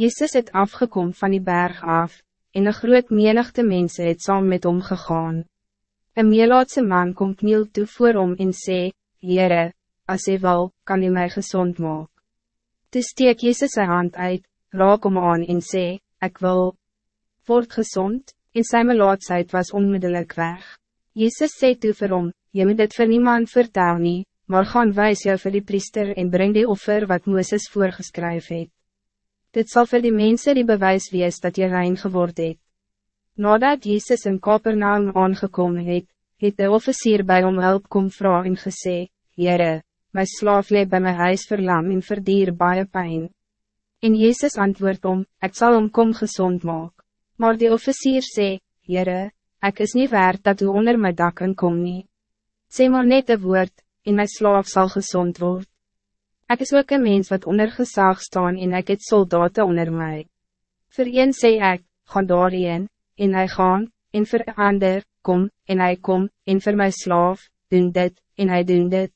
Jezus het afgekom van die berg af, en een groot menigte mense het saam met hom gegaan. Een meelaatse man kom kniel toe voor hom en sê, Heere, as hy wil, kan hy my gezond maak. Toe steek Jezus sy hand uit, raak hom aan en sê, ek wil, word gezond, en sy melaatsheid was onmiddellijk weg. Jezus sê toe vir hom, jy moet dit vir niemand vertel nie, maar gaan wijs jou vir die priester en breng die offer wat Mooses voorgeskryf het. Dit zal voor die mensen die bewijs wees dat je rein geworden het. Nadat Jezus in Kapernaum aangekomen het, het de officier bij om hulp kom vrouw en gesê, Heere, my slaaf leef bij my huis verlam en verdier baie pijn. En Jezus antwoord om, ik zal hem kom gezond maak. Maar die officier sê, Heere, ik is niet waard dat u onder my dak kom nie. Sê maar net een woord, en my slaaf zal gezond worden. Ik is ook een mens wat onder gezag staan en ik het soldaten onder mij. Voor een sê ik, ga daarheen, en hij gaan, en voor een ander, kom, en hij kom, en voor mijn slaaf, doen dit, en hij doen dit.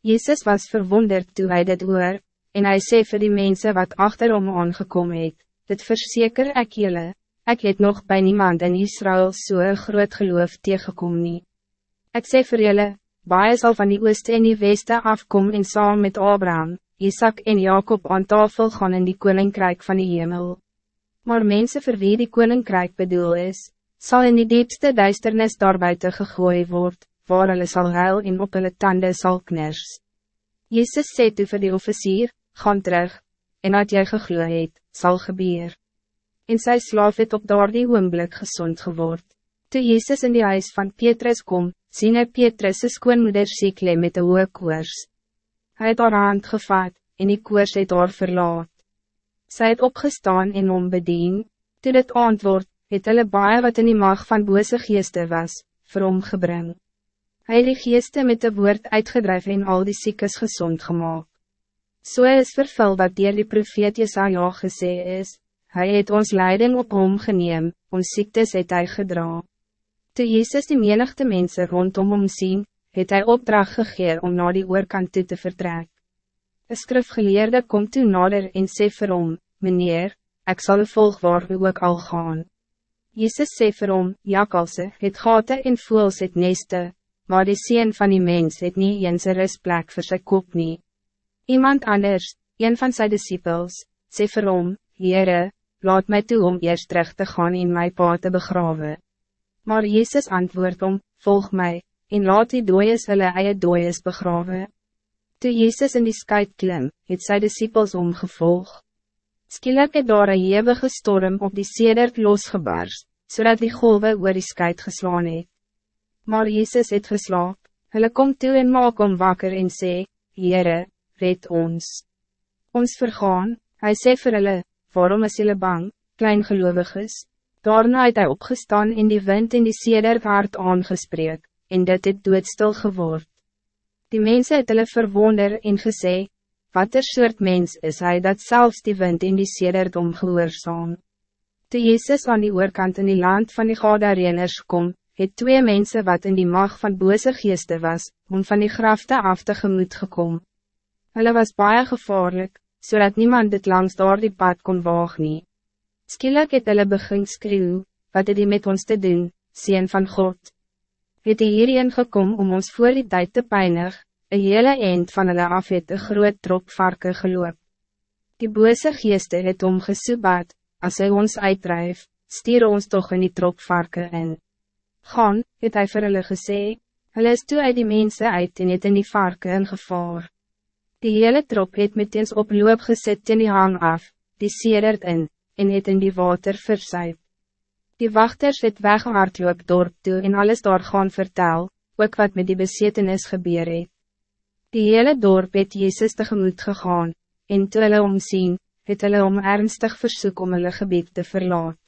Jezus was verwonderd toen hij dit hoor, en hij sê vir die mensen wat achterom aangekomen het, dit verzeker ek julle, ek het nog bij niemand in Israël so groot geloof tegengekom nie. Ek sê vir julle, baie sal van die ooste en die weste afkom en saam met Abraham, Isaac en Jacob aan tafel gaan in die koninkrijk van die hemel. Maar mensen vir wie die koninkrijk bedoel is, zal in die diepste duisternis daarbuiten gegooid word, waar hulle sal huil en op hulle tanden sal kners. Jezus sê toe vir die officier, gaan terug, en wat jy gegloe het, sal gebeur. En sy slaaf het op daardie oomblik gezond geword. Toe Jezus in die huis van Petrus kom, sien hy Petrus' skoonmoeder siekle met een hoge koers. Hy het haar hand gevat, en die koers het haar verlaat. Sy het opgestaan en om bedien, toe dit antwoord, het hulle baie wat in die mag van bose geeste was, vir hom gebring. Hy het die geeste met de woord uitgedrijf en al die ziekes gezond gemaakt. So is vervul wat dier die profeet Jesaja gesê is, Hij het ons leiding op hom geneem, ons ziektes het hy gedra. Toe Jezus die menigte mensen rondom hom sien, het hy opdracht gegeer om naar die oorkant toe te vertrek. Een skrifgeleerde komt toe nader en sê vir hom, Meneer, ik zal volg waar u ook al gaan. Jezus sê vir hom, Jakalse, het gate en voels het neste, maar die sien van die mens het nie eens een rustplek vir sy kop nie. Iemand anders, een van zijn disciples, sê vir hom, Heere, laat mij toe om eerst terug te gaan in mijn pa te begraven. Maar Jezus antwoordt om, volg mij, en laat die dooies hulle eie dooies begrawe. Toe Jezus in die skuit klim, het sy disciples omgevolg. Skielik het daar een hevige storm op die sedert losgebars, zodat die golven oor die skuit geslaan het. Maar Jezus het geslaap, hulle kom toe en maak om wakker en sê, Heere, red ons. Ons vergaan, hy sê vir hulle, waarom is julle bang, kleingelovig is? Daarna het hy opgestaan in die wind in die seder hard aangespreek, en dit het doodstil geword. Die mensen het hulle verwonder en gesê, wat er soort mens is hij dat zelfs die wind in die seder omgehoorzaam. Toe Jezus aan die oorkant in die land van die Gadareners kom, het twee mensen wat in die mag van bose geeste was, om van die grafte af te gemoed gekom. Hulle was baie gevaarlijk, zodat niemand dit langs door die pad kon waag nie. Skielik het hulle begin skreeuw, wat het die met ons te doen, Seen van God? Het hy hierheen gekom om ons voor die tijd te pijnig, een hele eind van hulle af het een groot trop varken geloop. Die bose geeste het om gesoebaat, as hy ons uitdrijf, stier ons toch in die trop varken in. Gaan, het hy vir hulle gesê, hulle is toe uit die mensen uit en het in die varken in gevaar. Die hele trop het met eens op loop gesit in die hang af, die sedert in, en het in die water versuip. Die wachters het weggehardloop dorp toe en alles daar gaan vertel, ook wat met die besetenis gebeur het. Die hele dorp het Jezus tegemoet gegaan, en toe hulle omsien, het hulle om ernstig versoek om hulle gebied te verlaat.